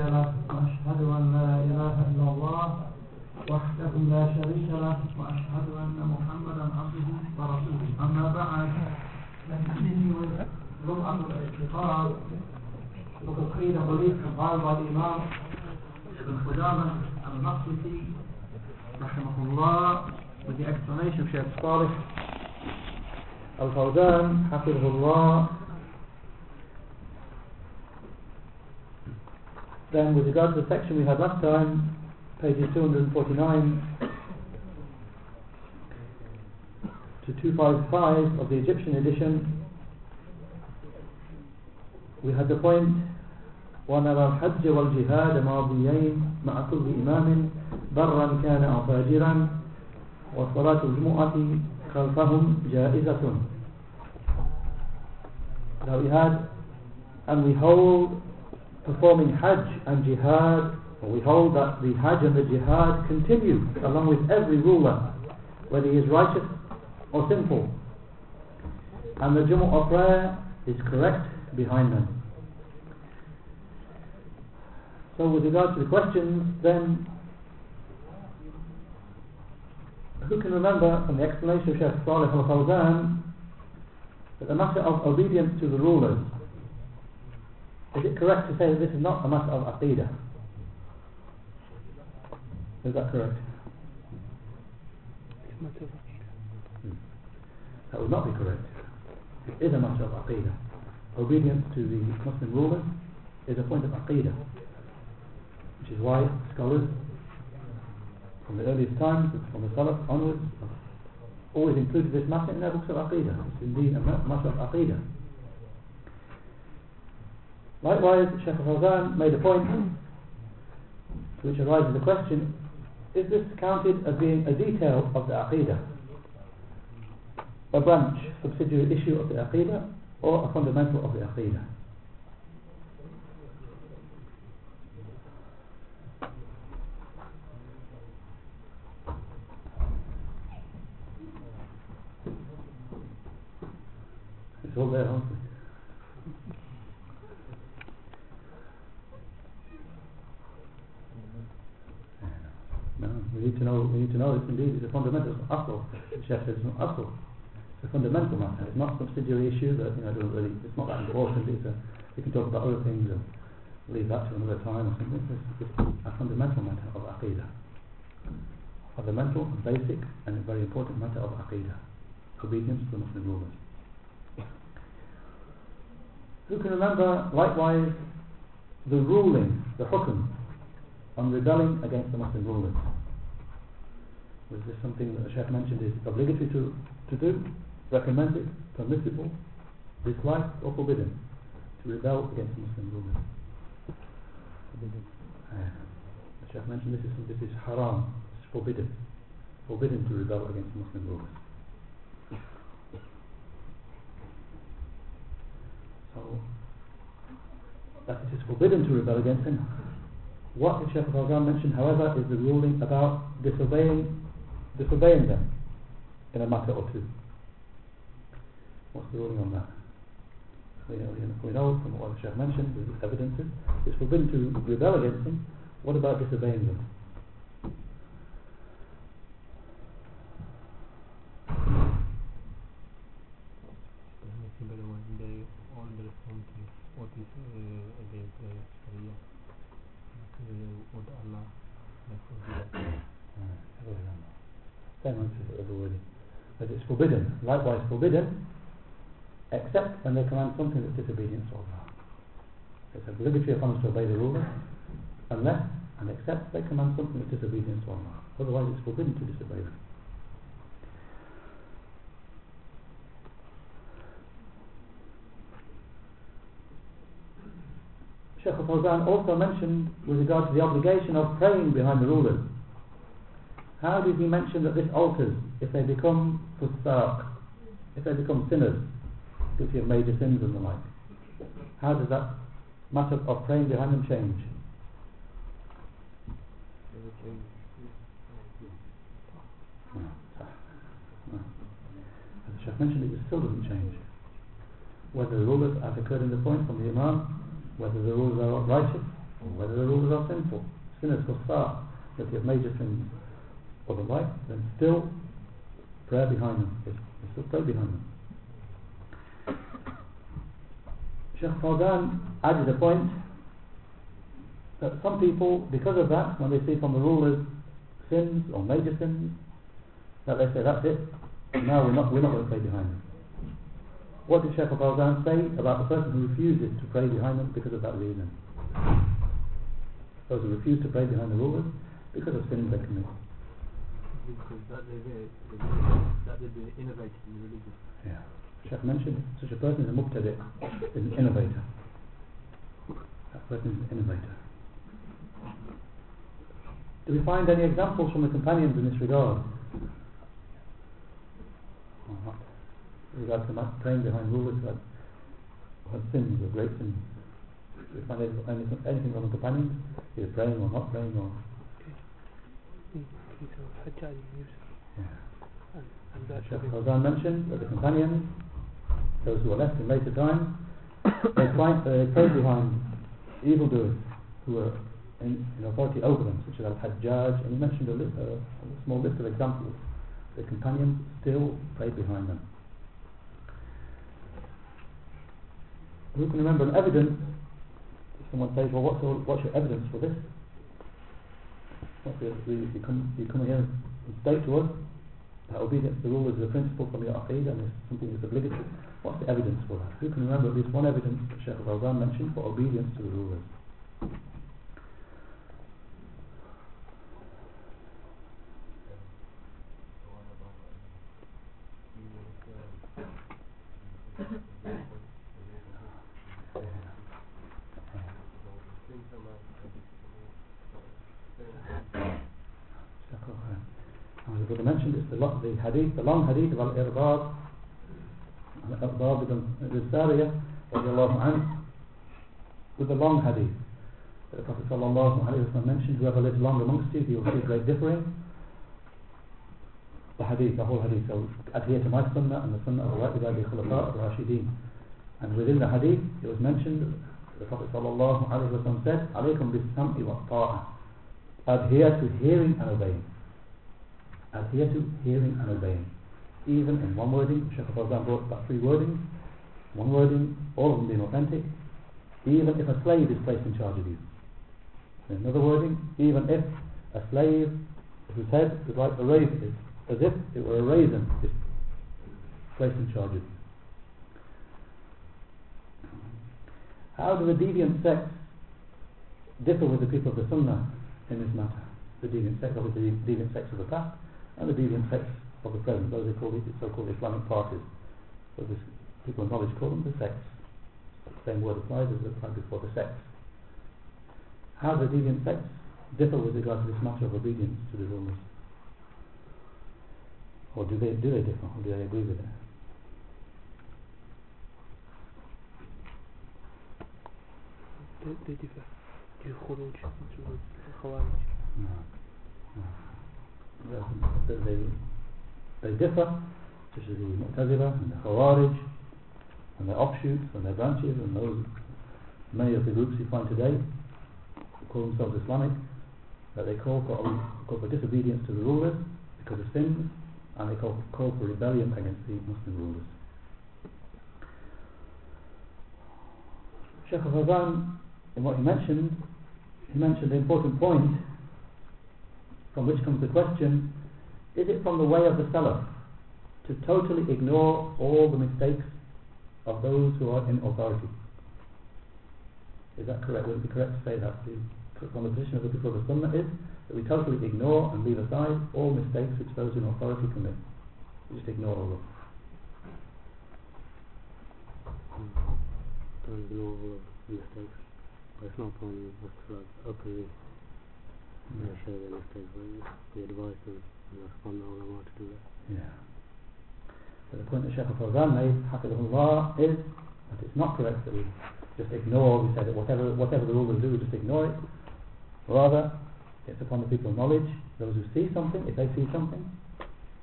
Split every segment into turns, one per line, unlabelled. هادي له وأشهد أن لا إله إلا الله وحده لا شريك له وأشهد أن محمدا عبده ورسوله أما بعد فإنه لمعة الاعتقاد وقد قيل قليل قال بعض الإمام ابن قدامة المقصدي رحمه الله with the explanation of Shaykh Salih Al-Fawzan حفظه الله then with regard to the section we had last time, pages 249 to 255 of the Egyptian edition, we had the point ونرى الحج والجهاد ماضيين مع كل إمام برا كان أو فاجرا وصلاة خلفهم جائزة. Now we had and we hold performing Hajj and Jihad, we hold that the Hajj and the Jihad continue along with every ruler, whether he is righteous or sinful. And the Jumu'ah prayer is correct behind them. So with regard to the questions, then who can remember from the explanation of Sheikh Salih al-Fawzan that the matter of obedience to the rulers is it correct to say that this is not a matter of aqidah? Is that correct? Hmm. That would not be correct. It is a matter of aqidah. Obedience to the Muslim rulers is a point of aqidah, which is why scholars from the earliest times, from the Salaf onwards, always included this matter in their books of aqidah. It's indeed a matter of aqidah. Likewise, Sheikh Al Fawzan made a point, which arises the question, is this counted as being a detail of the Aqidah? A branch, subsidiary issue of the Aqidah, or a fundamental of the Aqidah? It's all there, We need to know, we need to know this indeed is a fundamental, it's asl. The Sheikh says it's not asl. It's a fundamental matter. It's not a subsidiary issue that, you know, doesn't really, it's not that important. It's a, we can talk about other things and leave that to another time or something. It's, it's a fundamental matter of aqidah. Fundamental, basic, and a very important matter of aqidah. Obedience to the Muslim rulers. Who can remember, likewise, the ruling, the hukum, on rebelling against the Muslim rulers? Is this something that the Sheikh mentioned is obligatory to, to do, recommended, permissible, disliked or forbidden? To rebel against Muslim rulers. Uh, the Sheikh mentioned this is, this is haram, it's forbidden. Forbidden to rebel against Muslim rulers. So, that it is forbidden to rebel against him. What the Sheikh of Al-Ghazal mentioned, however, is the ruling about disobeying disobeying them in a matter or two. What's the ruling on that? We know, we know from what the Shaykh mentioned, the evidences, it's forbidden to rebel against them. What about disobeying them? What Allah don't want to say But it's forbidden. Likewise forbidden, except when they command something that's disobedience to Allah. It's obligatory upon us to obey the ruler, unless and except they command something that's disobedience to Allah. Otherwise it's forbidden to disobey them. Sheikh al also mentioned with regard to the obligation of praying behind the rulers how did he mention that this alters if they become fussaq, if they become sinners, guilty of major sins and the like? How does that matter of praying behind them change? As the Sheikh mentioned, it still doesn't change. Whether the rulers, as occurred in the point from the Imam, whether the rulers are righteous or whether the rulers are sinful, sinners, kuffar, guilty of major sins for the life, then still prayer behind them. It's, still prayer behind them. Sheikh Fawzan added a point that some people, because of that, when they see from the rulers sins or major sins, that they say, that's it, now we're not, we're not going to pray behind them. What did Sheikh Fawzan say about the person who refuses to pray behind them because of that reason? Those who refuse to pray behind the rulers because of sins they commit because that they're that they in the religion. Yeah. Sheikh mentioned such a person is a mubtadi, is an innovator. That person is an innovator. Do we find any examples from the companions in this regard? Not. In regard to praying behind rulers that had sins, or great sins. Do we find anything from the companions? Either praying or not praying or Hajjaj and Yeah. And, and mentioned that the companions, those who were left in later times, they, played they stayed behind evildoers who were in, in, authority over them, such as Al-Hajjaj, and he mentioned a, list, a, uh, a, small list of examples. The companions still played behind them. Who can remember an evidence? Someone says, well, what's, what's your evidence for this? Okay, if you come, you come here and state to us that obedience the rule is the principle from your aqidah and it's something that's obligatory, what's the evidence for that? Who can remember at least one evidence that Sheikh Al-Fawzan mentioned for obedience to the rulers? Thank you. already mentioned, It's the, the hadith, the long hadith of Al-Irbad, Al-Irbad ibn Sariya, عنه, with the long hadith. The Prophet ﷺ mentioned, whoever lives long amongst you, you will see great differing. The hadith, the whole hadith. So adhere to my sunnah and the sunnah of the Wa'id Khulafa al-Rashideen. And within the hadith, it was mentioned, the Prophet ﷺ said, عَلَيْكُمْ Wa وَالطَّاعَةِ Adhere to hearing and obeying adhere to hearing and obeying. Even in one wording, Shaykh Fawzan brought about three wordings, one wording, all of them being authentic, even if a slave is placed in charge of you. In another wording, even if a slave whose head is like a raisin, as if it were a raisin, is placed in charge of you. How do the deviant sects differ with the people of the Sunnah in this matter? The deviant sects, obviously the deviant sects of the past, and the deviant sects of the present, those they call these so-called Islamic parties, so this people of knowledge call them the sects. The same word applies as it applied before the sects. How the deviant sects differ with regard to this matter of obedience to the rulers? Or do they do they differ, or do they agree with it? They, they differ. No. no they differ tussen the Mu'tazila and the Khawarij and their offshoots and their branches and those many of the groups you find today call themselves Islamic that they call for, call for disobedience to the rulers because of sins and they call, call for rebellion against the Muslim rulers Sheikh Al-Fawzan in what he mentioned he mentioned the important point from which comes the question, is it from the way of the seller to totally ignore all the mistakes of those who are in authority? Is that correct? Would it be correct to say that? From the position of the people of the Sunnah is that we totally ignore and leave aside all mistakes which those in authority commit. We just ignore all of them. Mm. Don't ignore all of the mistakes, but it's not from the opposite i sure they're not the advice of the ulama to do that. Yeah. So the point that Sheikh Al-Fawzan made, is that it's not correct that we just ignore, we say that whatever, whatever the rulers do, we just ignore it. Rather, it's upon the people of knowledge, those who see something, if they see something,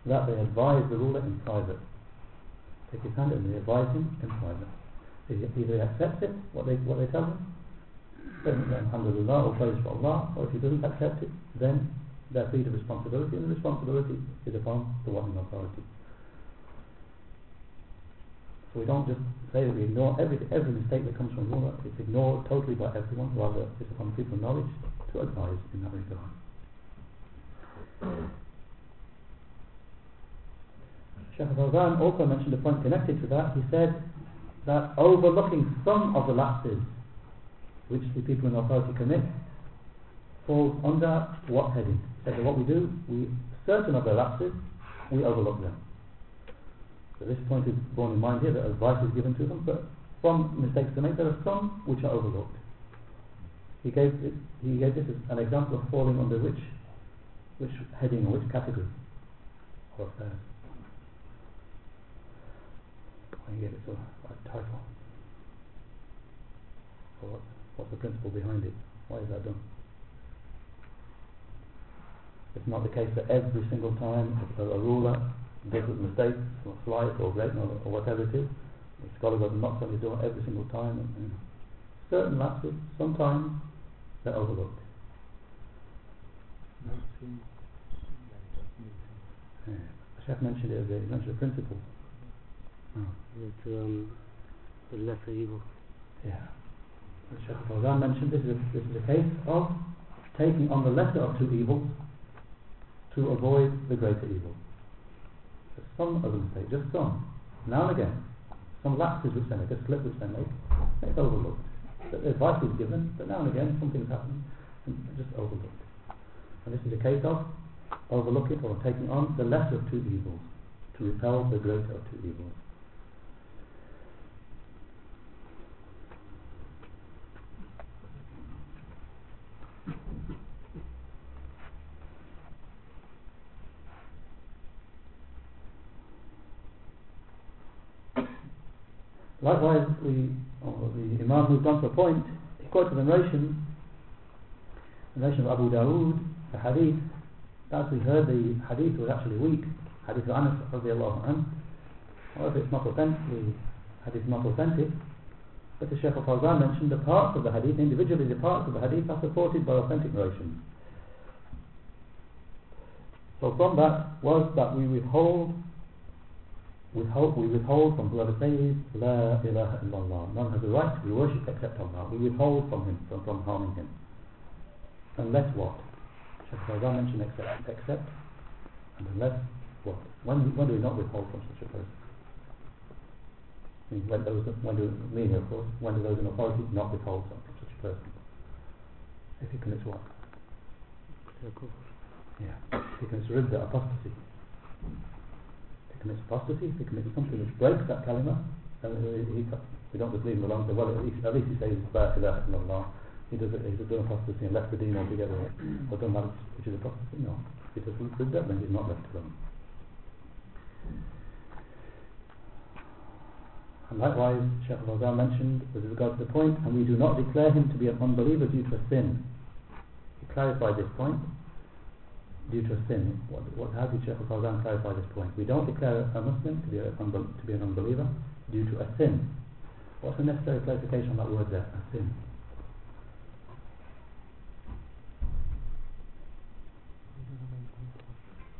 that they advise the ruler in private. Take his hand and they advise him in private. Either he accepts it, what they, what they tell him, then alhamdulillah, or praise for Allah, or if he doesn't accept it, then that's the responsibility, and the responsibility is upon the one in authority. So we don't just say that we ignore every, every mistake that comes from ruler, it's ignored totally by everyone, rather it's upon people of knowledge to advise in that regard. Shaykh al also mentioned a point connected to that. He said that overlooking some of the lapses which the people in authority commit, falls under what heading? So what we do, we certain of their lapses, we overlook them. So this point is borne in mind here that advice is given to them, but from mistakes to make, there are some which are overlooked. He gave this, he gave this as an example of falling under which which heading or which category of affairs. Uh, I can get it so a title. what? What's the principle behind it? Why is that done? It's not the case that every single time a, a ruler makes a mistake, or flight or great, or, or, whatever it is, the scholars are not going to it every single time. And, and certain lapses, sometimes, they're overlooked. Yeah. Chef mentioned it earlier, he mentioned the principle. Oh. That, um, the lesser evil. Yeah as Shaykh Fawzan mentioned, this is, a, this is a case of taking on the lesser of two evils to avoid the greater evil. Just some of them mistake, just some. Now and again, some lapses which they make, a slip which they make, it's overlooked. the advice is given, but now and again something's happened and just overlooked. And this is a case of overlooking or taking on the lesser of two evils to repel the greater of two evils. Likewise, we, oh, the Imam moved on to a point, he quoted the narration, the narration of Abu Dawood, the hadith, as we heard the hadith was actually weak, hadith of Anas radiallahu anhu, if it's not authentic, the hadith is not authentic, but as Shaykh al-Fawzan mentioned, the parts of the hadith, individually the parts of the hadith are supported by authentic narrations. So from that was that we withhold withhold, we withhold from whoever says La ilaha illallah. None has a right to be worshipped except Allah. We withhold from him, from, from harming him. Unless what? Shaykh Fawzan mentioned except, except, and unless what? When, when do we not withhold from such a person? When, those, when do, meaning of course, when do those in authority not withhold from such a person? If he commits what? Yeah, he commits ridda, apostasy commits apostasy, if he commits something which breaks that kalima, he, he, we don't just leave him alone and say, well, at least, at least he says la ilaha illallah. He does it, he's done apostasy and left the deen altogether, or done that which is apostasy. No, he does the dead then he's not left alone. And likewise, sheik al mentioned with regard to the point, and we do not declare him to be an unbeliever due to a sin. He clarified this point due to a sin. What, what, how did Shaykh al-Fawzan clarify this point? We don't declare a Muslim to be, a, to be an unbeliever due to a sin. What's the necessary clarification on that word there, a sin?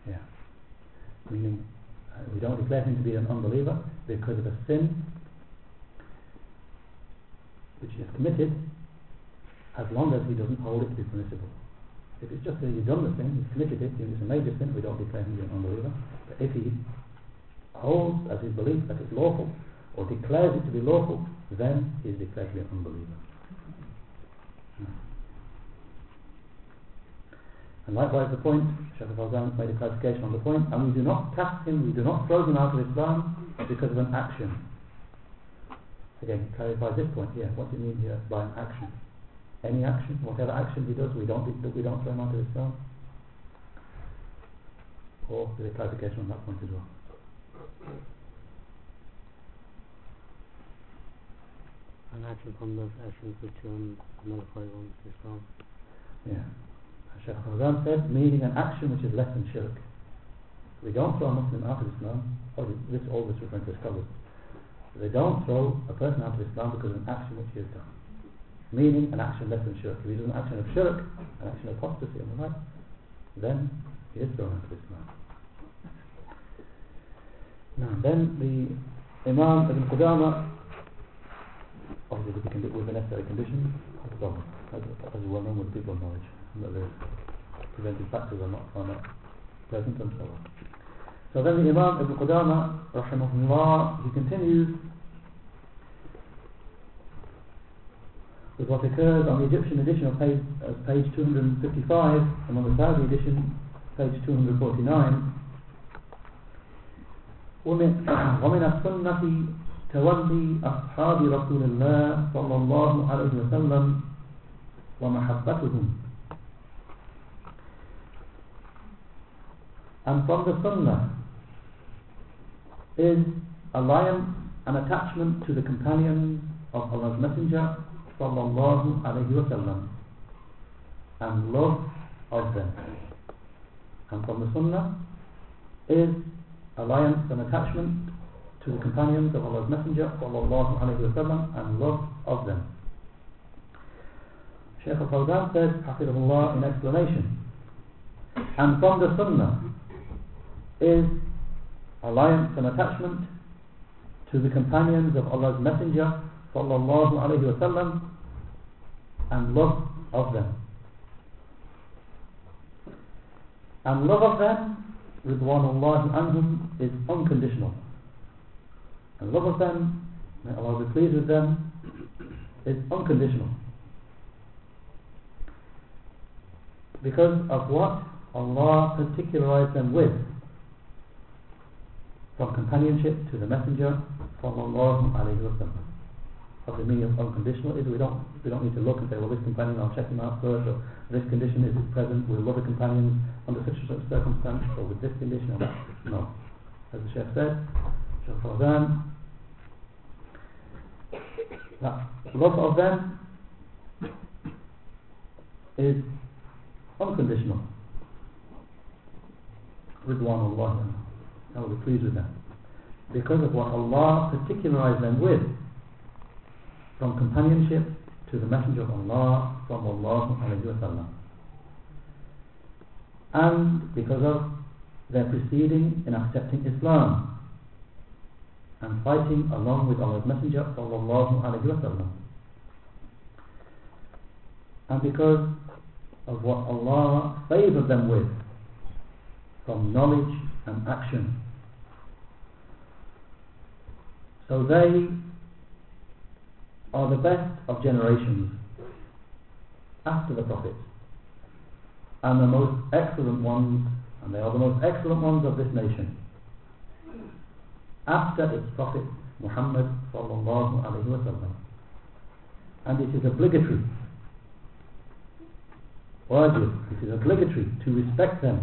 Yeah. Meaning, uh, we don't declare him to be an unbeliever because of a sin which he has committed as long as he doesn't hold it to be permissible. If it's just that done the thing, he's committed it, it's a major sin, we don't declare him an unbeliever. But if he holds as his belief that it's lawful, or declares it to be lawful, then he's declared to be an unbeliever. And likewise the point, Shaykh al-Fawzan made a clarification on the point, and we do not cast him, we do not throw him out of Islam because of an action. Again, clarify this point here, what do you mean here by an action? any action, whatever action he does, we don't we don't throw him out his Islam, Or is there clarification on that point as well? An action from those actions which um, nullify one's Islam. Yeah. Shaykh Al said, meaning an action which is less than shirk. We don't throw a Muslim out of Islam, or this always this to is covered. They don't throw a person out of Islam because of an action which he has done meaning an action less than shirk. If he does an action of shirk, an action of apostasy on the right, then he is thrown out of Islam. Now then the Imam Ibn Qudama obviously with the, with the necessary conditions as well, as, as known with people of knowledge that the preventive factors are not, are not present and so on. So then the Imam Ibn Qudama rahimahullah he continues is what occurs on the Egyptian edition of page, uh, page 255 and on the Saudi edition, page 249. ومن السنة تولي أصحاب رسول الله صلى الله عليه وسلم ومحبتهم And from the Sunnah is alliance and attachment to the companions of Allah's Messenger sallallahu alayhi wa sallam and love of them. And from the Sunnah is alliance and attachment to the companions of Allah's Messenger sallallahu alayhi wa sallam and love of them. Shaykh al-Fawzan says, Hafidhullah in explanation, and from the Sunnah is alliance and attachment to the companions of Allah's Messenger sallallahu alayhi wa sallam and love of them. And love of them, Ridwanullah anhum, is unconditional. And love of them, may Allah be pleased with them, is unconditional. Because of what Allah particularized them with, from companionship to the Messenger, Allah alayhi wa sallam of the meaning of unconditional is we don't we don't need to look and say, well, this companion, I'll check him out first, or this condition is present, we love a companion under such and such circumstance, or with this condition, or No. As the chef said, Sheikh them, that love of them is unconditional. of Allah, I will be pleased with them. Because of what Allah particularized them with from companionship to the Messenger of Allah Allah alayhi wa and because of their proceeding in accepting Islam and fighting along with Allah's Messenger sallallahu alayhi wa and because of what Allah favoured them with from knowledge and action so they are the best of generations after the prophets and the most excellent ones and they are the most excellent ones of this nation after its prophet Muhammad sallallahu alaihi wasallam and it is obligatory wajib it is obligatory to respect them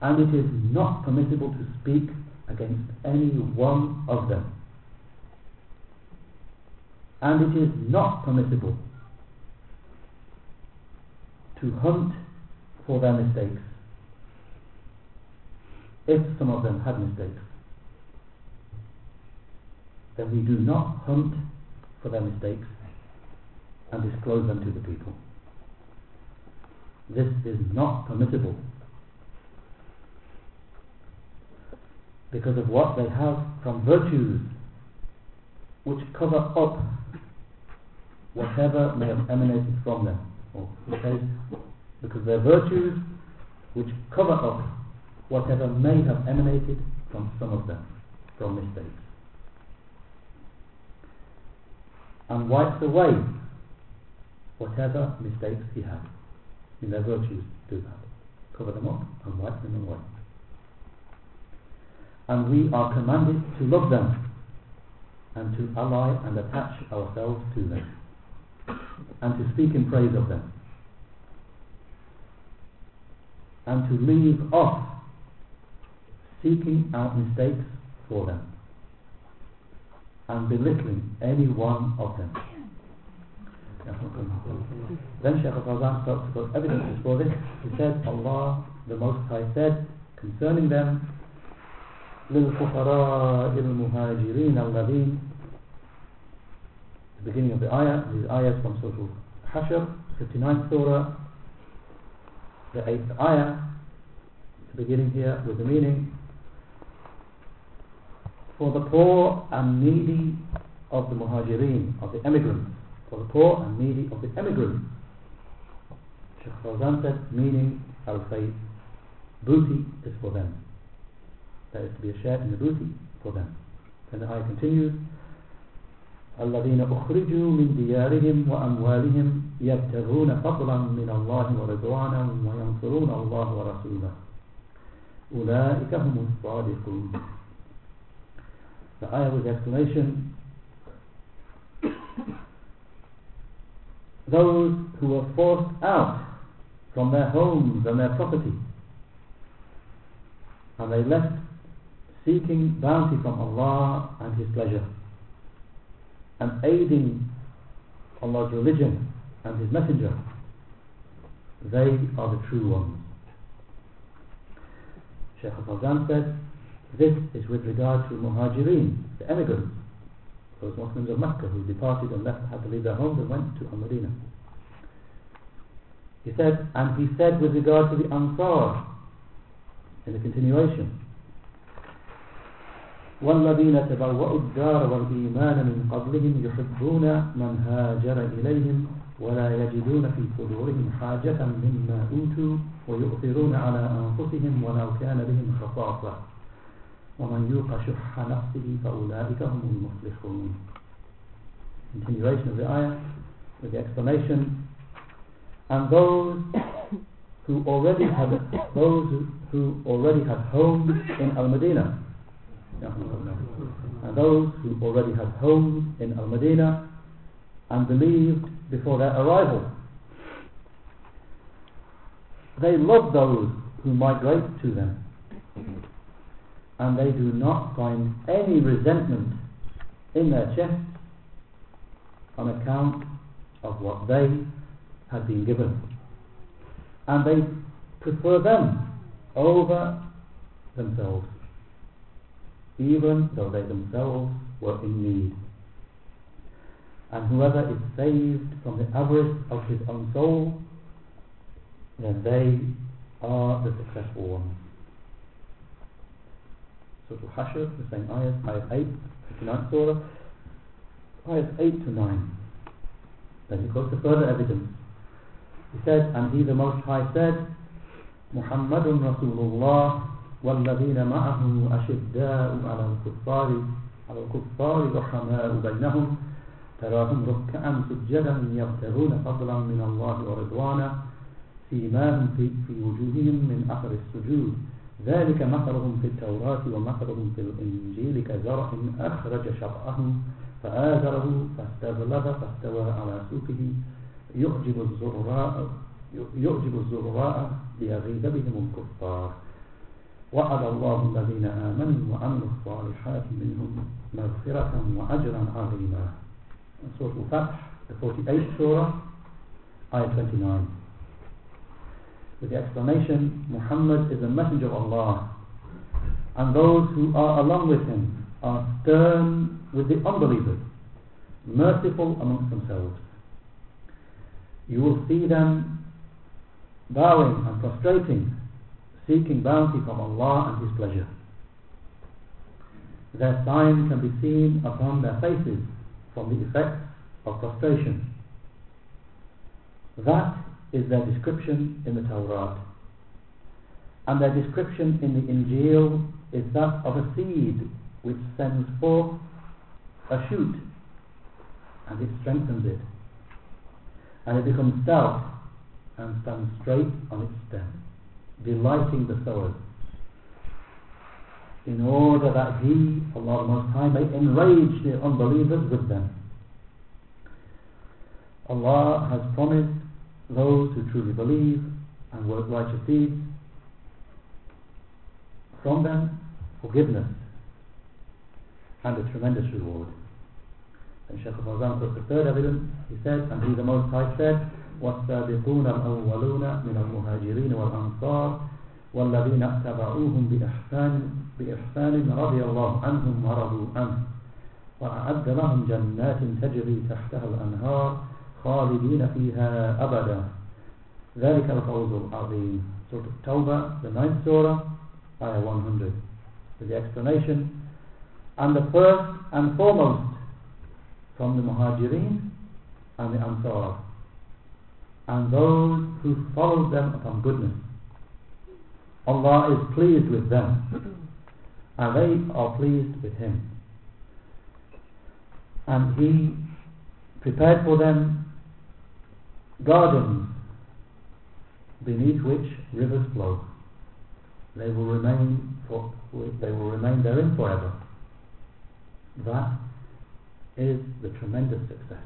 and it is not permissible to speak against any one of them and it is not permissible to hunt for their mistakes if some of them have mistakes then we do not hunt for their mistakes and disclose them to the people this is not permissible because of what they have from virtues which cover up whatever may have emanated from them. Okay? Because their virtues which cover up whatever may have emanated from some of them, from mistakes. And wipes away whatever mistakes he had. In their virtues, do that. Cover them up and wipe them away. And we are commanded to love them and to ally and attach ourselves to them and to speak in praise of them and to leave off seeking out mistakes for them and belittling any one of them. then Shaykh al-Fawzan starts to put evidences for this. He said, Allah the Most High said concerning them, لِلْفُقَرَاءِ الْمُهَاجِرِينَ الَّذِينَ beginning of the ayah. These ayahs from Surah Hashr, 59th surah, the 8th ayah, beginning here with the meaning. For the poor and needy of the muhajirin, of the emigrants. For the poor and needy of the emigrants. Sheikh Fawzan said, meaning, I'll say, booty is for them. That is to be a share in the booty for them. And the ayah continues, الذين أخرجوا من ديارهم وأموالهم يبتغون فضلا من الله ورضوانا وينصرون الله ورسوله أولئك هم الصادقون The ayah was explanation Those who were forced out from their homes and their property and they left seeking bounty from Allah and His pleasure and aiding Allah's religion and His Messenger, they are the true ones. Shaykh al-Fawzan said, this is with regard to Muhajirin, the emigrants, those Muslims of Mecca who departed and left, had to leave their homes and went to Medina. He said, and he said with regard to the Ansar, in the continuation, والذين تبوأوا الدار والإيمان من قبلهم يحبون من هاجر إليهم ولا يجدون في صدورهم حاجة مما أوتوا ويؤثرون على أنفسهم ولو كان بهم خصاصة ومن يوق شح نفسه فأولئك هم المفلحون Continuation of the ayah with the explanation and those who already have those who already have homes in Al-Madinah And those who already had homes in Al-Madinah and believed before their arrival. They love those who migrate to them. And they do not find any resentment in their chest on account of what they had been given. And they prefer them over themselves even though they themselves were in need. And whoever is saved from the avarice of his own soul, then they are the successful ones. So to hashr the same ayah, ayah 8, to surah, ayahs 8 to 9. Then he quotes further evidence. He said, and he the Most High said, Muhammadun Rasulullah والذين معهم أشداء على الكفار على الكفار رحماء بينهم تراهم ركعا سجدا يبتغون فضلا من الله ورضوانا فيما هم في, في وجوههم من أثر السجود ذلك مثلهم في التوراة ومثلهم في الإنجيل كزرع أخرج شرعهم فآذره فاستغلظ فاستوى على سوقه يعجب الزراء يعجب الزراء ليغيب بهم الكفار وعد الله الذين آمنوا وعملوا الصالحات منهم مغفرة وأجرا عظيما Surah al the 48th Surah, Ayah 29. With the explanation, Muhammad is a messenger of Allah, and those who are along with him are stern with the unbelievers, merciful amongst themselves. You will see them bowing and prostrating seeking bounty from Allah and His pleasure. Their sign can be seen upon their faces from the effects of prostration. That is their description in the Torah. And their description in the Injil is that of a seed which sends forth a shoot and it strengthens it and it becomes stout and stands straight on its stem delighting the soul in order that He, Allah Most High, may enrage the unbelievers with them. Allah has promised those who truly believe and work righteous deeds from them forgiveness and a tremendous reward. And Shaykh al-Fawzan took the third evidence, he said, and he the Most High said, وَالسَّابِقُونَ الْأَوَّلُونَ والأنصار والذين اتبعوهم بإحسان, بإحسان رضي الله عنهم ورضوا عنه وأعد لهم جنات تجري تحتها الأنهار خالدين فيها أبدا ذلك الفوز العظيم سورة Tawbah, the ninth surah, ayah 100. so the explanation, and the first and foremost from the Muhajirin and the Ansar. and those who followed them upon goodness. Allah is pleased with them and they are pleased with him. And he prepared for them gardens beneath which rivers flow. They will remain for, they will remain therein forever. That is the tremendous success.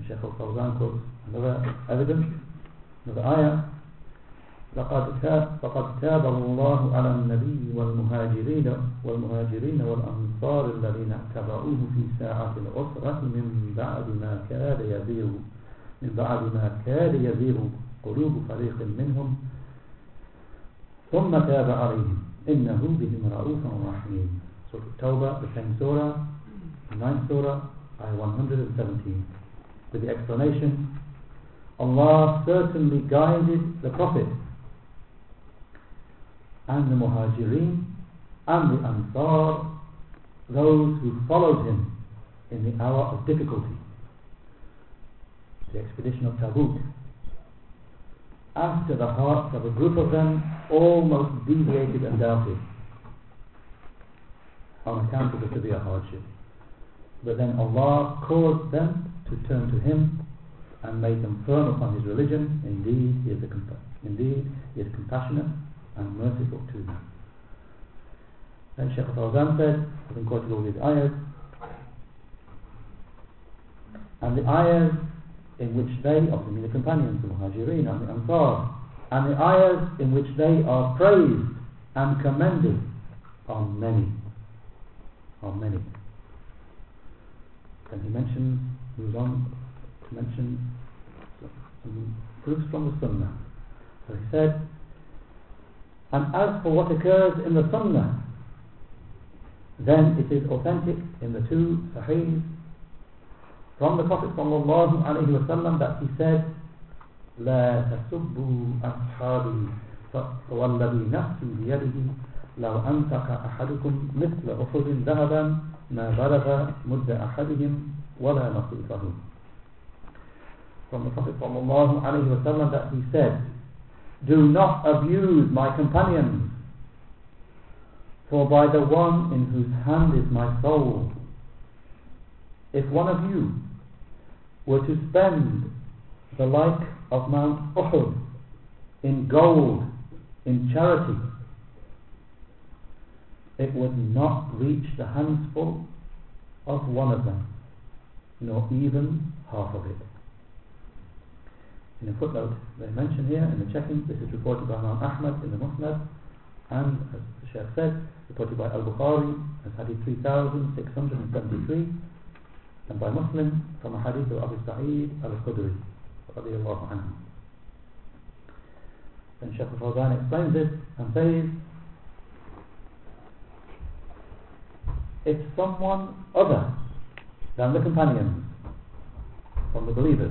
الشيخ الفوزان كورس هذا أبداً هذا آية لقد تاب لقد تاب الله على النبي والمهاجرين والمهاجرين والأنصار الذين اعتبروه في ساعة العسرة من بعد ما كاد يزيغ من بعد ما كاد يزيغ قلوب فريق منهم ثم تاب عليهم إنه بهم رؤوف رحيم سورة التوبة the 10th Surah, 9th 117. with the explanation, Allah certainly guided the Prophet and the Muhajirin and the Ansar, those who followed him in the hour of difficulty, the expedition of Tabuk. After the hearts of a group of them almost deviated and doubted on account of the severe hardship. But then Allah caused them to turn to him and make them firm upon his religion, indeed he is, a indeed, he is compassionate and merciful to them. Then Shaykh Fawzan said, having quoted all these ayahs, and the ayahs in which they, obviously the companions, the Muhajirin and the Ansar, and the ayahs in which they are praised and commended are many. Are many. Then he mentions goes on to mention some proofs from the Sunnah. So he said, and as for what occurs in the Sunnah, then it is authentic in the two Sahihs from the Prophet وسلم, that he said, لا تسبوا أصحابي فوالذي نفسي بيده لو أنفق أحدكم مثل أحد ذهبا ما بلغ مد أحدهم وَلَا نَصِيفَهُ From the Prophet ﷺ that he said, Do not abuse my companions, for by the one in whose hand is my soul, if one of you were to spend the like of Mount Uhud in gold, in charity, it would not reach the handful of one of them nor even half of it. In a footnote, they mention here in the checking, this is reported by Imam Ahmad in the Musnad, and as the Sheikh said, reported by Al-Bukhari as Hadith 3673, and by Muslim from a Hadith of Abu Sa'id al-Khudri, radiallahu anhu. Then Sheikh al-Fawzan explains this and says, if someone other than the companions from the believers,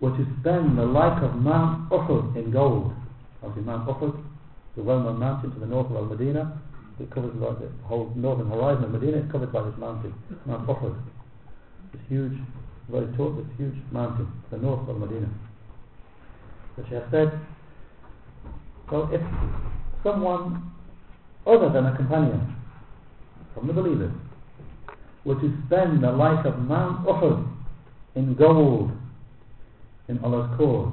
were to spend the like of Mount Uhud in gold. Obviously, Mount Uhud, the well-known mountain to the north of Al Medina, it covers like the whole northern horizon of Medina, it's covered by this mountain, Mount Uhud. This huge, very tall, this huge mountain to the north of Medina. The Shaykh said, so if someone other than a companion from the believers were to spend the life of Mount Uhud in gold in Allah's cause,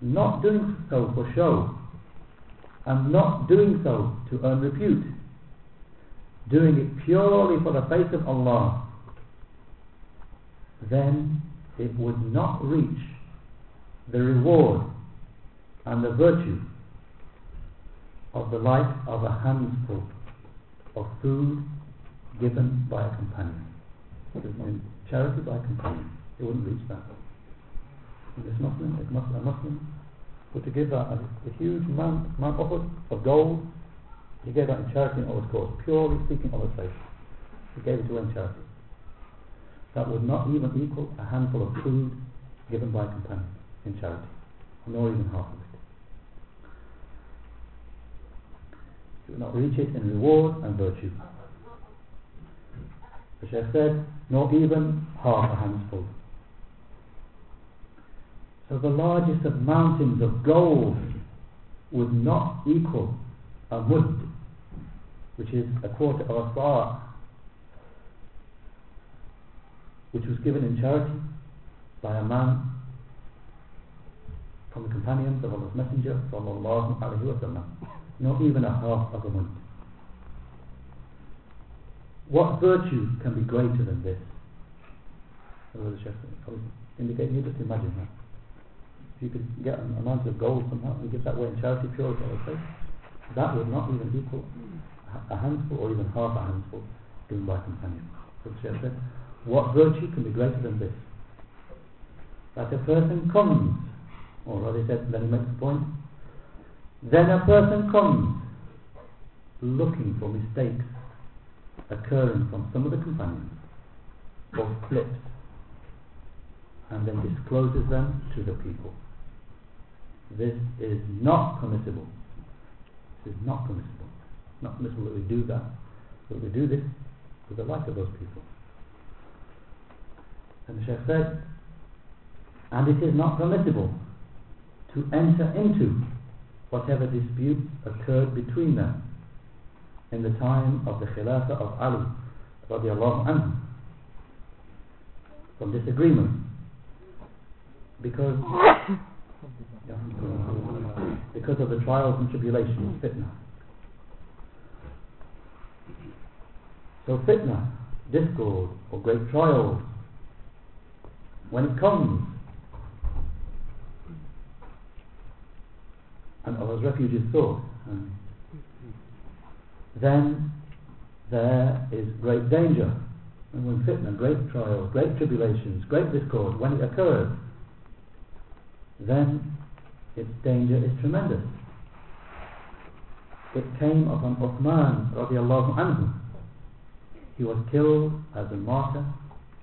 not doing so for show, and not doing so to earn repute, doing it purely for the sake of Allah, then it would not reach the reward and the virtue of the life of a handful of food given by a companion. What it Charity by a companion. It wouldn't reach that. And this Muslim, it must, a Muslim, were to give that a, a huge amount, amount of, of gold, he gave out in charity in Allah's cause, purely seeking Allah's faith. He gave it to in charity. That would not even equal a handful of food given by a companion in charity, nor even half of it. It would not reach it in reward and virtue which I said, not even half a handful. So the largest of mountains of gold would not equal a mud, which is a quarter of a sa'ah, which was given in charity by a man from the companions of Allah's Messenger sallallahu alayhi wa sallam. Not even a half of a mud. What virtue can be greater than this? Indicate me. you just imagine that. If you could get an amount of gold somehow and give that away in charity purely say that would not even equal a handful or even half a handful given by companions. So the said, what virtue can be greater than this? That a person comes, or rather he said, then he makes the point, then a person comes looking for mistakes occurring from some of the companions or clips, and then discloses them to the people. This is not permissible. This is not permissible. not permissible that we do that, that we do this for the life of those people. And the Sheikh said, and it is not permissible to enter into whatever dispute occurred between them in the time of the Khilafah of Ali radiallahu anhu from disagreement because because of the trials and tribulations fitna so fitna discord or great trials when it comes and Allah's refuge is sought then there is great danger. And when fitna, great trials, great tribulations, great discord, when it occurs, then its danger is tremendous. It came upon Uthman radiallahu anhu. He was killed as a martyr,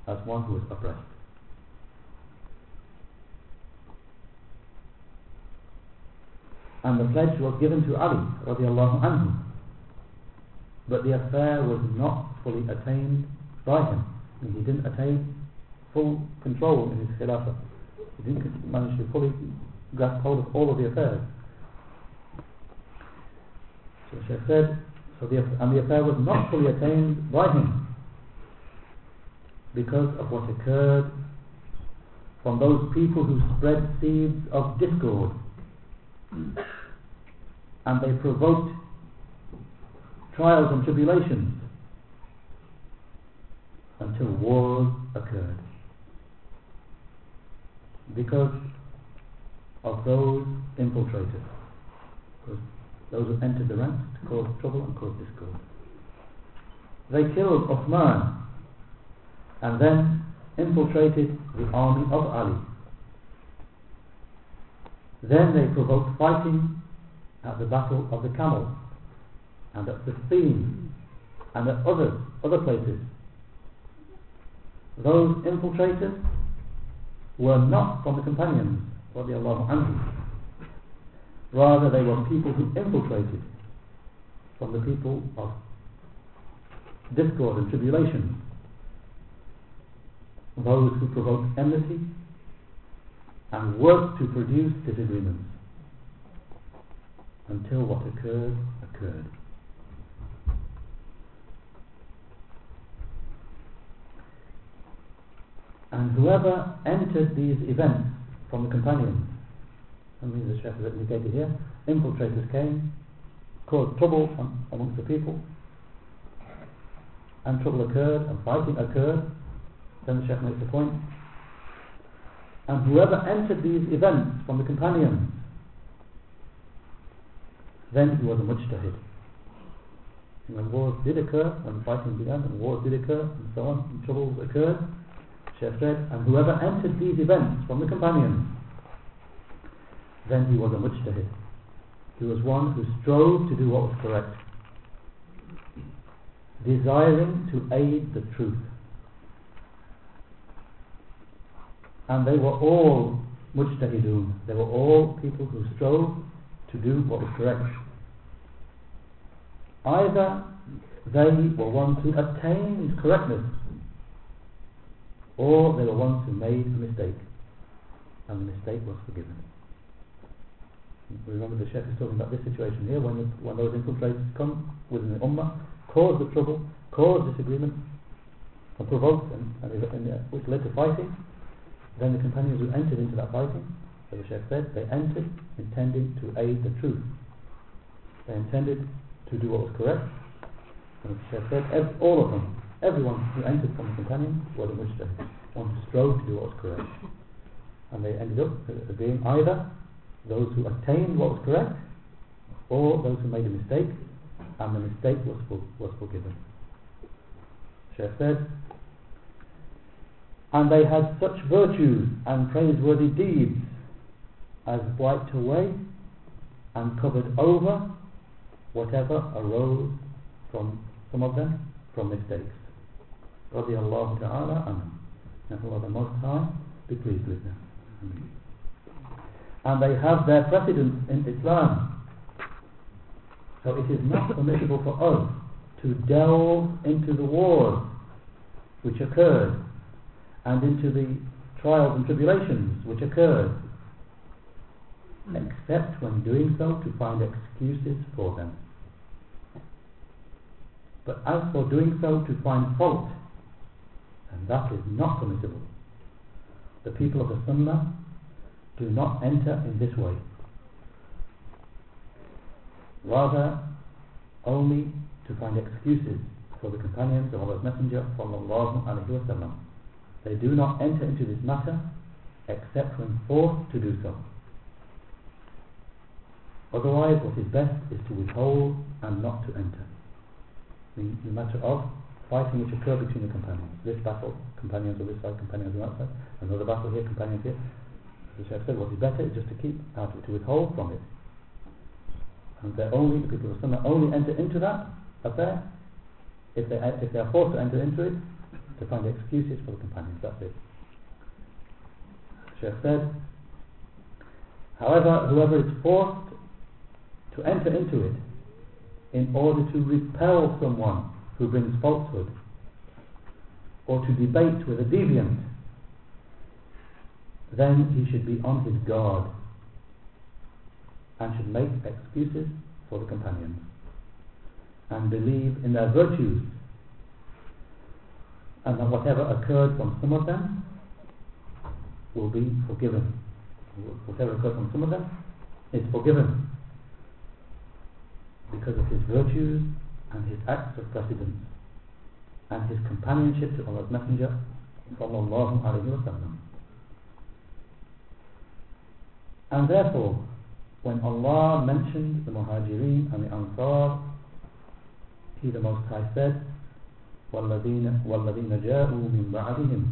as one who was oppressed. And the pledge was given to Ali radiallahu anhu but the affair was not fully attained by him. and he didn't attain full control in his khilafah. He didn't manage to fully grasp hold of all of the affairs. So Shaykh said, so the, and the affair was not fully attained by him because of what occurred from those people who spread seeds of discord and they provoked trials and tribulations until wars occurred because of those infiltrators those who entered the ranks to cause trouble and cause discord they killed Osman and then infiltrated the army of Ali then they provoked fighting at the battle of the camel and at Siffin, and at other, other places. Those infiltrators were not from the companions anhu. rather they were people who infiltrated from the people of discord and tribulation those who provoke enmity and work to produce disagreements until what occurred, occurred. And whoever entered these events from the companions, I mean the Shaykh is indicated here, infiltrators came, caused trouble amongst the people, and trouble occurred, and fighting occurred, then the Shaykh makes the point. And whoever entered these events from the companions, then he was a mujtahid. And when wars did occur, when fighting began, and wars did occur, and so on, and troubles occurred, said, and whoever entered these events from the companions, then he was a mujtahid. He was one who strove to do what was correct, desiring to aid the truth. And they were all mujtahidun. They were all people who strove to do what was correct. Either they were one who attained correctness or they were ones who made a mistake and the mistake was forgiven. Remember the Sheikh is talking about this situation here when, the, when those infiltrators come within the Ummah, cause the trouble, cause disagreement and provoked and, and, and uh, which led to fighting then the companions who entered into that fighting as the Sheikh said, they entered intending to aid the truth they intended to do what was correct and the Sheikh said, all of them Everyone who entered from companion was a mujtahid, one who strove to do what was correct. And they ended up being either those who attained what was correct, or those who made a mistake, and the mistake was, was forgiven. Sheikh said, and they had such virtues and praiseworthy deeds as wiped away and covered over whatever arose from some of them from mistakes radiallahu ta'ala anhum. And Allah the Most High be pleased with them. And they have their precedence in Islam. So it is not permissible for us to delve into the wars which occurred and into the trials and tribulations which occurred except when doing so to find excuses for them. But as for doing so to find fault and that is not permissible. The people of the Sunnah do not enter in this way. Rather, only to find excuses for the companions of Allah's Messenger وسلم. They do not enter into this matter except when forced to do so. Otherwise, what is best is to withhold and not to enter. the matter of fighting which occurred between the companions. This battle, companions on this side, companions on that side, another battle here, companions here. The Shaykh said what is better is just to keep out of it, to withhold from it. And they only, the people of Sunnah only enter into that affair if they, if they are forced to enter into it to find excuses for the companions. That's it. Shaykh said, however, whoever is forced to enter into it in order to repel someone who brings falsehood, or to debate with a deviant, then he should be on his guard and should make excuses for the companions and believe in their virtues and that whatever occurred from some of them will be forgiven. Whatever occurred from some of them is forgiven because of his virtues and his acts of precedence and his companionship to Allah's Messenger sallallahu alayhi wa And therefore, when Allah mentioned the Muhajirin and the Ansar, He the Most High said, وَالَّذِينَ, والذين جَاءُوا مِن بَعْدِهِمْ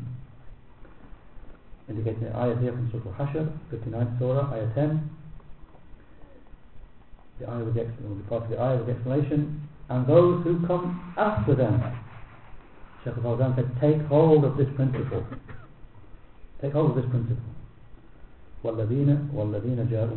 Indicating the ayah here from Surah Al-Hashr, 59th Surah, ayah 10. The ayah with the, the part of the ayah with the explanation, and those who come after them. Sheikh al-Fawzan said, take hold of this principle. Take hold of this principle. وَالَّذِينَ وَالَّذِينَ جَاءُوا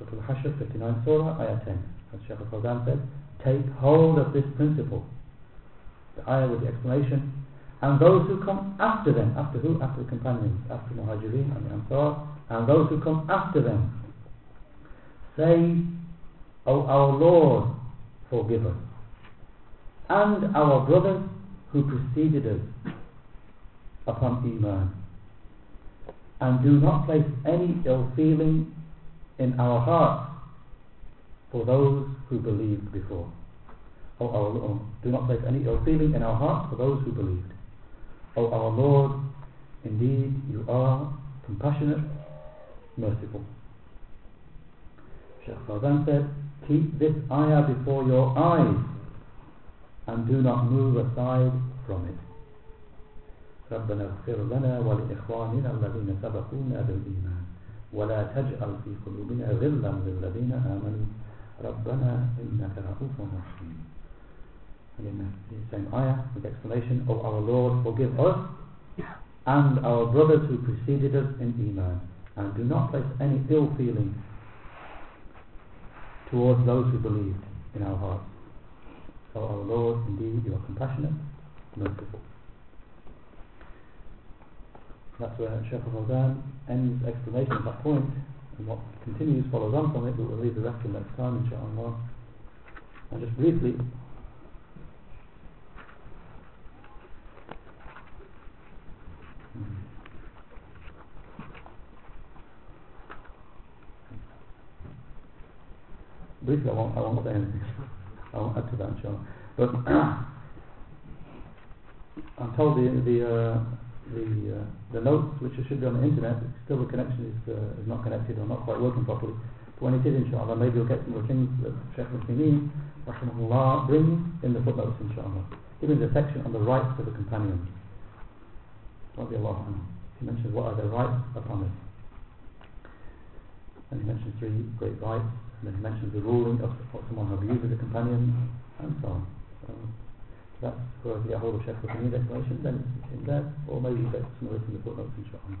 59 Surah, Ayah 10. As Shaykh Al-Fawzan said, take hold of this principle. The ayah with the explanation. And those who come after them, after who? After the companions, after Muhajireen and the Ansar, and those who come after them, say, O our Lord, forgive us, and our brothers who preceded us upon Iman, and do not place any ill feeling in our hearts for those who believed before. O our Lord, do not place any ill feeling in our hearts for those who believed. O our Lord, indeed you are compassionate, merciful. Sheikh Fawzan said, Keep this ayah before your eyes and do not move aside from it. ربنا اغفر لنا ولإخواننا الذين بالإيمان ولا تجعل في قلوبنا غلا للذين رَبَّنَا إِنَّكَ رَؤُوفٌ رَحِيمٌ Again, the same ayah with explanation, O our Lord, forgive us and our brothers who preceded us in Iman, and do not place any ill feeling towards those who believed in our hearts. So, our Lord, indeed you are compassionate, merciful. That's where Shaykh al-Fawzan ends explanation at that point and what continues follows on from it, but we'll leave the rest for next time, inshallah. And just briefly, briefly, I won't, I won't say anything. I won't add to that, inshallah. But I'm told the, the uh, the, uh, the notes, which should be on the internet, still the connection is, uh, is not connected or not quite working properly. But when it is, inshallah, maybe we'll get some of the things that Shaykh Muslimin, rahimahullah, brings in the footnotes, inshallah. Even the section on the rights of the companions. He mentions what are the rights upon us. And he mentions three great rights, and then he mentions the ruling of what someone who abuses a companion, and so on. So, that for the hold of check for new explanation, then it's in there, or maybe you get some of it in the footnotes, inshallah.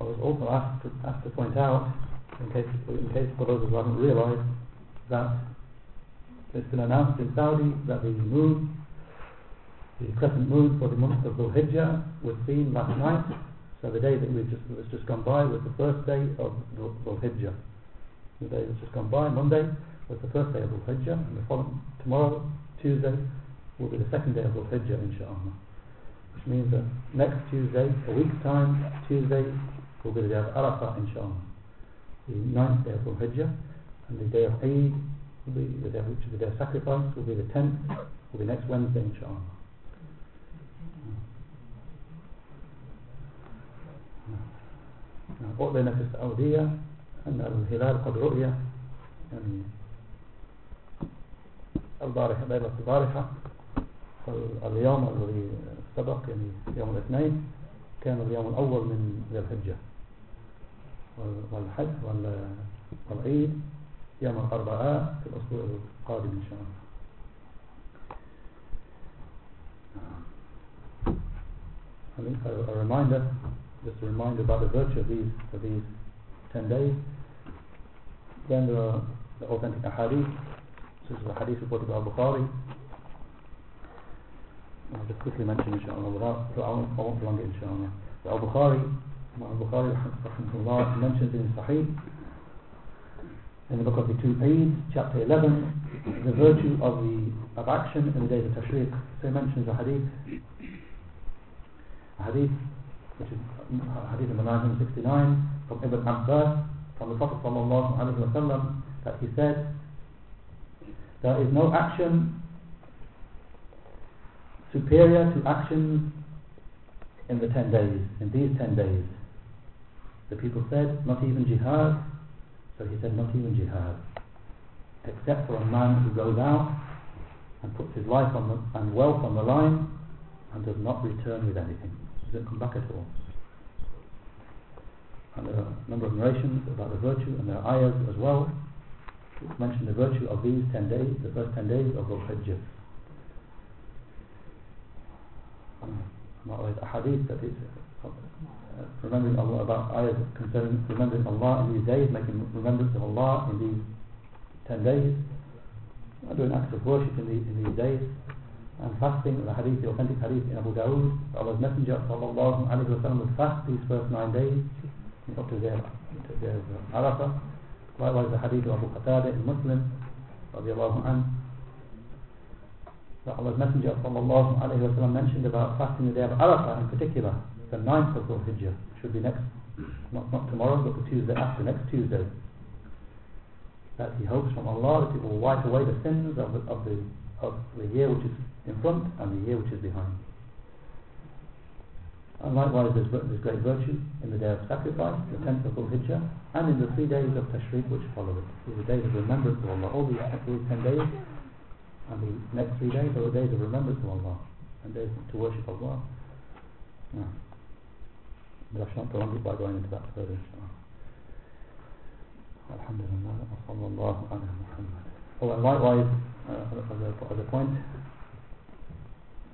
I was also asked to, asked to point out, in case, in case for those who haven't realised, that it's been announced in Saudi that the moon, the crescent moon for the month of Dhul Hijjah was seen last night so the day that we've just, that's just gone by was the first day of Dhul Hijjah. The day that's just gone by, Monday, was the first day of Dhul Hijjah, and the following, tomorrow, Tuesday, will be the second day of Dhul Hijjah, inshaAllah. Which means that next Tuesday, a week's time, Tuesday, will be the day of Arafah, inshaAllah. The ninth day of Dhul Hijjah, and the day of Eid, will be the day, which is the day of sacrifice, will be the tenth, will be next Wednesday, inshaAllah. أعلن في السعودية أن الهلال قد رؤية يعني البارحة ليلة البارحة اليوم الذي سبق يعني يوم الاثنين كان اليوم الأول من ذي الحجة والحج والعيد يوم الأربعاء في الأسبوع القادم إن شاء الله I mean, a reminder just a reminder about the virtue of these of these ten days. Then there are the authentic hadith. This is a hadith reported by Al-Bukhari. I'll just quickly mention inshallah without, I won't prolong it inshallah. The Al-Bukhari, Al-Bukhari rahimahullah mentions in Sahih, in the book of the two Eids, chapter 11, the virtue of the of action in the days of Tashriq. So he mentions a hadith, a hadith which is hadith number 969 from Ibn Abbas from the Prophet sallallahu alaihi wasallam that he said there is no action superior to actions in the 10 days in these 10 days the people said not even jihad so he said not even jihad except for a man who goes out and puts his life on the, and wealth on the line and does not return with anything doesn't come back at all and there are a number of narrations about the virtue and there are ayahs as well which mention the virtue of these 10 days, the first 10 days of al Hijjah. Not hadith that is uh, remembering Allah about ayahs concerning remembering Allah in these days, making remembrance of Allah in these 10 days, doing acts of worship in these, in these days, and fasting, the hadith, the authentic hadith in Abu Dawud, Allah's Messenger sallallahu alayhi wa sallam would fast these first nine days to their, to their Arafah. Likewise the hadith of Abu Qatada in Muslim radiallahu anhu that Allah's Messenger sallallahu alayhi wa sallam mentioned about fasting the day of Arafah in particular the 9th of Dhul Hijjah should be next not, not tomorrow but the Tuesday after next Tuesday that he hopes from Allah that it will wipe away the sins of the, of the, of the year which is in front and the year which is behind and likewise there's, there's great virtue in the day of sacrifice, the tenth of Dhul-Hijjah, and in the three days of Tashriq which follow it. These the days of remembrance of Allah. All these, ten days and the next three days are the days of remembrance of Allah and days to worship Allah. Yeah. But I shan't prolong it by going into that further inshallah. Alhamdulillah, wa sallallahu Oh, and likewise, uh, as, a, as a point,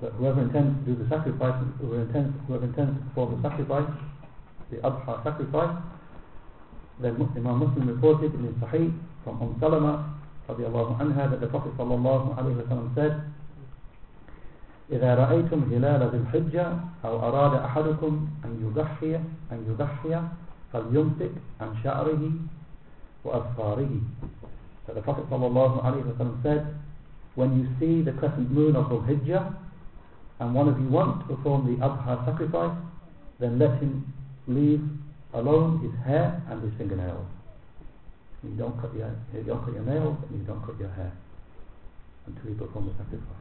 that whoever intends to do the sacrifice, whoever intends, whoever intends to perform the sacrifice, the adha sacrifice, then Imam Muslim reported in his Sahih from Umm Salama radiallahu anha that the Prophet sallallahu alayhi wa said, إذا رأيتم هلال ذي الحجة أو أراد أحدكم أن يضحي أن يضحي فليمسك عن شعره وأظفاره. So the Prophet sallallahu alayhi wa said, when you see the crescent moon of the Hijjah, and one of you wants to perform the adha sacrifice, then let him leave alone his hair and his fingernails. You don't cut your, you don't cut your nails and you don't cut your hair until you perform the sacrifice.